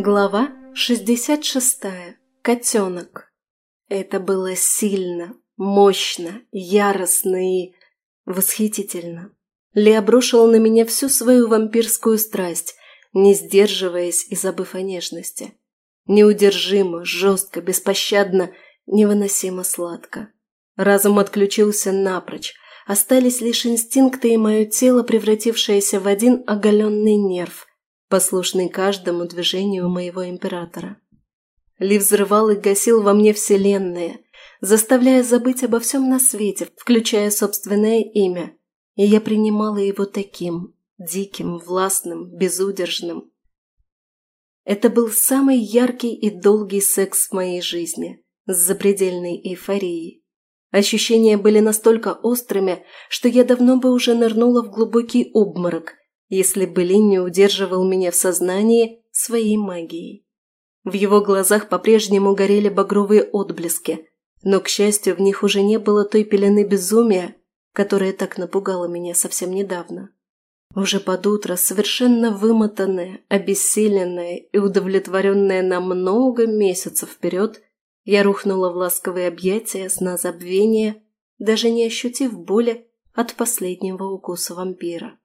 Глава 66. Котенок. Это было сильно, мощно, яростно и восхитительно. Ли обрушил на меня всю свою вампирскую страсть, не сдерживаясь и забыв о нежности. Неудержимо, жестко, беспощадно, невыносимо сладко. Разум отключился напрочь, остались лишь инстинкты и мое тело, превратившееся в один оголенный нерв, послушный каждому движению моего императора. Ли взрывал и гасил во мне вселенные, заставляя забыть обо всем на свете, включая собственное имя, и я принимала его таким, диким, властным, безудержным. Это был самый яркий и долгий секс в моей жизни, с запредельной эйфорией. Ощущения были настолько острыми, что я давно бы уже нырнула в глубокий обморок, если бы Лин не удерживал меня в сознании своей магией. В его глазах по-прежнему горели багровые отблески, но, к счастью, в них уже не было той пелены безумия, которая так напугала меня совсем недавно. Уже под утро, совершенно вымотанная, обессиленная и удовлетворенная на много месяцев вперед, я рухнула в ласковые объятия сна забвения, даже не ощутив боли от последнего укуса вампира.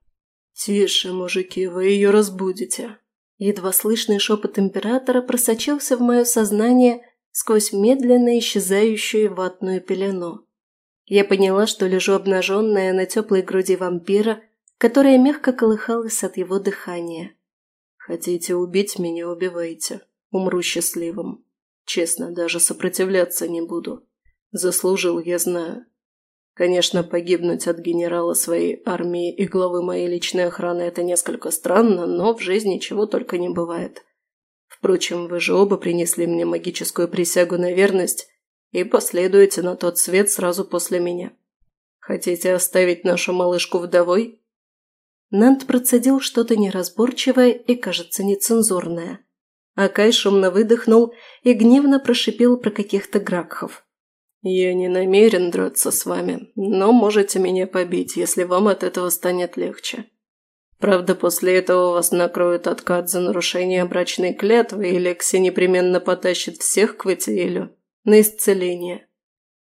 «Тише, мужики, вы ее разбудите!» Едва слышный шепот императора просочился в мое сознание сквозь медленно исчезающую ватную пелену. Я поняла, что лежу обнаженная на теплой груди вампира, которая мягко колыхалась от его дыхания. «Хотите убить меня – убивайте. Умру счастливым. Честно, даже сопротивляться не буду. Заслужил, я знаю. Конечно, погибнуть от генерала своей армии и главы моей личной охраны – это несколько странно, но в жизни чего только не бывает. Впрочем, вы же оба принесли мне магическую присягу на верность и последуете на тот свет сразу после меня. Хотите оставить нашу малышку вдовой?» Нант процедил что-то неразборчивое и, кажется, нецензурное. Акай шумно выдохнул и гневно прошипел про каких-то гракхов. «Я не намерен драться с вами, но можете меня побить, если вам от этого станет легче. Правда, после этого вас накроют откат за нарушение брачной клятвы, и Лекси непременно потащит всех к Ватиэлю на исцеление.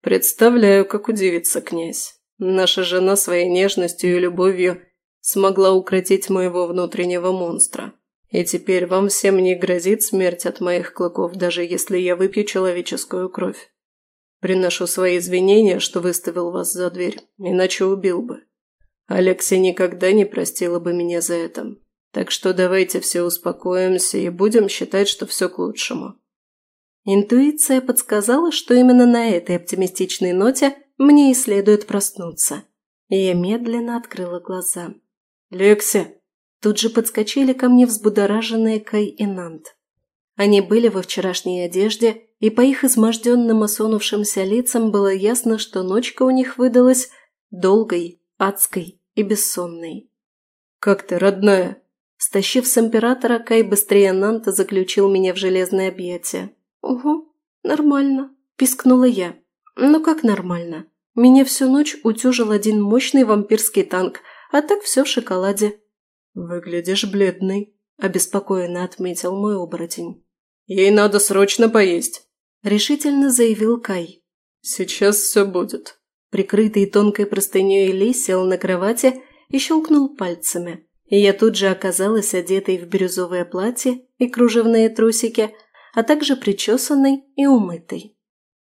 Представляю, как удивится князь. Наша жена своей нежностью и любовью смогла укротить моего внутреннего монстра. И теперь вам всем не грозит смерть от моих клыков, даже если я выпью человеческую кровь. Приношу свои извинения, что выставил вас за дверь, иначе убил бы. Алексей никогда не простила бы меня за это. Так что давайте все успокоимся и будем считать, что все к лучшему. Интуиция подсказала, что именно на этой оптимистичной ноте мне и следует проснуться. И я медленно открыла глаза. «Лекси!» Тут же подскочили ко мне взбудораженные Кай и Нант. Они были во вчерашней одежде, и по их изможденным осунувшимся лицам было ясно, что ночка у них выдалась долгой, адской и бессонной. «Как ты, родная?» Стащив с императора, Кай быстрее Нанта заключил меня в железное объятие. «Угу, нормально», – пискнула я. «Ну как нормально? Меня всю ночь утюжил один мощный вампирский танк, а так все в шоколаде. «Выглядишь бледный», – обеспокоенно отметил мой оборотень. «Ей надо срочно поесть», – решительно заявил Кай. «Сейчас все будет». Прикрытый тонкой простыней Ли сел на кровати и щелкнул пальцами, и я тут же оказалась одетой в бирюзовое платье и кружевные трусики, а также причесанной и умытой.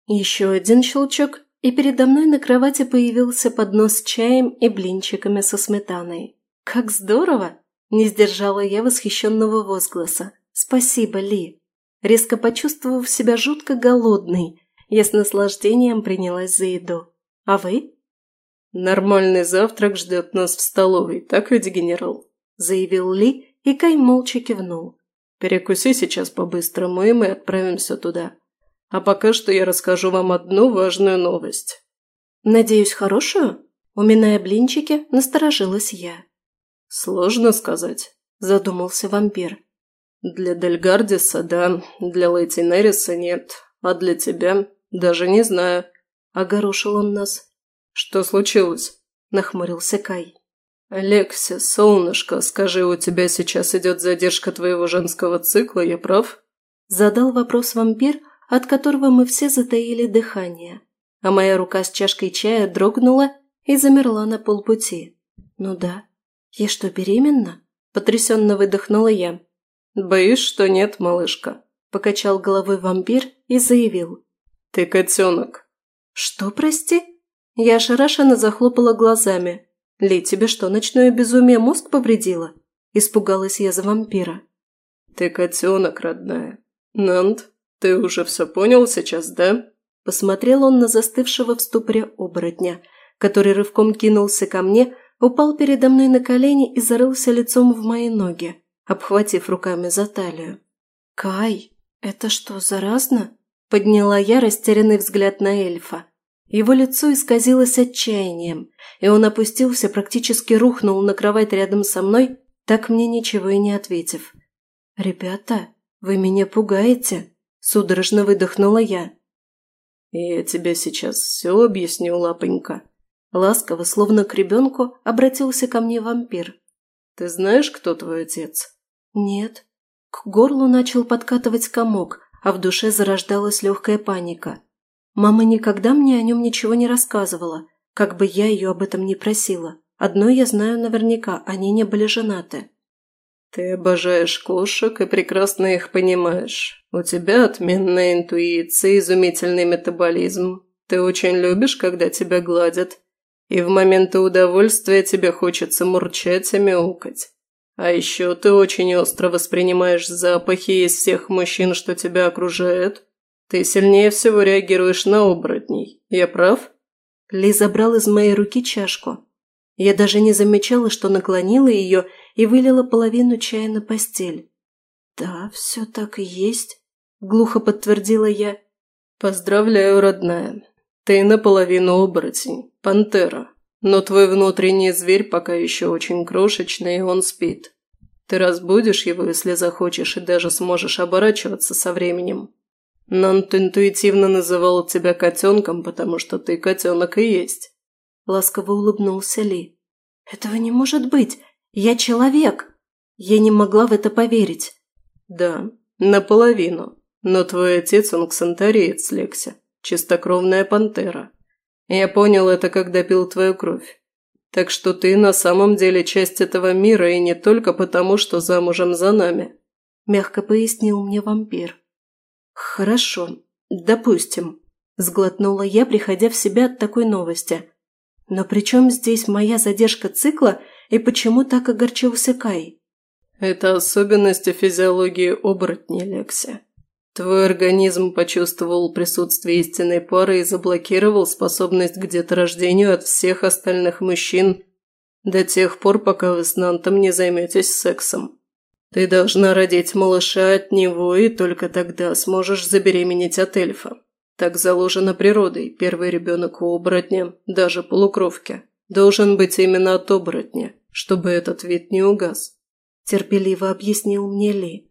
Еще один щелчок, и передо мной на кровати появился поднос с чаем и блинчиками со сметаной. «Как здорово!» – не сдержала я восхищенного возгласа. «Спасибо, Ли!» Резко почувствовав себя жутко голодной, я с наслаждением принялась за еду. «А вы?» «Нормальный завтрак ждет нас в столовой, так ведь, генерал?» – заявил Ли, и Кай молча кивнул. «Перекуси сейчас по-быстрому, и мы отправимся туда. А пока что я расскажу вам одну важную новость». «Надеюсь, хорошую?» Уминая блинчики, насторожилась я. «Сложно сказать», – задумался вампир. «Для Дельгардиса – да, для Лейти Нериса – нет, а для тебя – даже не знаю», – огорошил он нас. «Что случилось?» – нахмурился Кай. «Алекси, солнышко, скажи, у тебя сейчас идет задержка твоего женского цикла, я прав?» Задал вопрос вампир, от которого мы все затаили дыхание. А моя рука с чашкой чая дрогнула и замерла на полпути. «Ну да. Я что, беременна?» – потрясенно выдохнула я. «Боюсь, что нет, малышка», – покачал головой вампир и заявил. «Ты котенок». «Что, прости?» Я ошарашенно захлопала глазами, «Ли, тебе что, ночное безумие мозг повредило?» Испугалась я за вампира. «Ты котенок, родная. Нант, ты уже все понял сейчас, да?» Посмотрел он на застывшего в ступоре оборотня, который рывком кинулся ко мне, упал передо мной на колени и зарылся лицом в мои ноги, обхватив руками за талию. «Кай, это что, заразно?» Подняла я растерянный взгляд на эльфа. Его лицо исказилось отчаянием, и он опустился, практически рухнул на кровать рядом со мной, так мне ничего и не ответив. «Ребята, вы меня пугаете?» – судорожно выдохнула я. «Я тебе сейчас все объясню, лапонька». Ласково, словно к ребенку, обратился ко мне вампир. «Ты знаешь, кто твой отец?» «Нет». К горлу начал подкатывать комок, а в душе зарождалась легкая паника – Мама никогда мне о нем ничего не рассказывала, как бы я ее об этом не просила. Одно я знаю наверняка, они не были женаты. «Ты обожаешь кошек и прекрасно их понимаешь. У тебя отменная интуиция, изумительный метаболизм. Ты очень любишь, когда тебя гладят. И в моменты удовольствия тебе хочется мурчать и мяукать. А еще ты очень остро воспринимаешь запахи из всех мужчин, что тебя окружают. Ты сильнее всего реагируешь на оборотней. Я прав?» Ли забрал из моей руки чашку. Я даже не замечала, что наклонила ее и вылила половину чая на постель. «Да, все так и есть», – глухо подтвердила я. «Поздравляю, родная. Ты наполовину оборотень, пантера. Но твой внутренний зверь пока еще очень крошечный, и он спит. Ты разбудишь его, если захочешь, и даже сможешь оборачиваться со временем. Нант интуитивно называл тебя котенком, потому что ты котенок и есть. Ласково улыбнулся Ли. Этого не может быть. Я человек. Я не могла в это поверить. Да, наполовину. Но твой отец, он ксантареец, Лекся. Чистокровная пантера. Я понял это, когда пил твою кровь. Так что ты на самом деле часть этого мира и не только потому, что замужем за нами. Мягко пояснил мне вампир. «Хорошо, допустим», – сглотнула я, приходя в себя от такой новости. «Но при чем здесь моя задержка цикла и почему так огорчился Кай?» «Это особенности физиологии оборотней, Лекси. Твой организм почувствовал присутствие истинной пары и заблокировал способность к деторождению от всех остальных мужчин до тех пор, пока вы с Нантом не займетесь сексом. Ты должна родить малыша от него, и только тогда сможешь забеременеть от эльфа. Так заложено природой. Первый ребенок у оборотня, даже полукровки, должен быть именно от оборотня, чтобы этот вид не угас. Терпеливо объяснил мне Ли.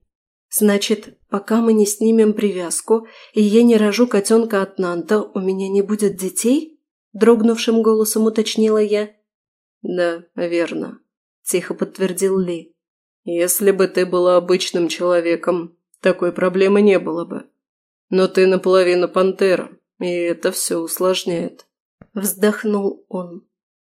Значит, пока мы не снимем привязку, и я не рожу котенка от Нанта, у меня не будет детей? Дрогнувшим голосом уточнила я. Да, верно, тихо подтвердил Ли. Если бы ты была обычным человеком, такой проблемы не было бы. Но ты наполовину пантера, и это все усложняет. Вздохнул он.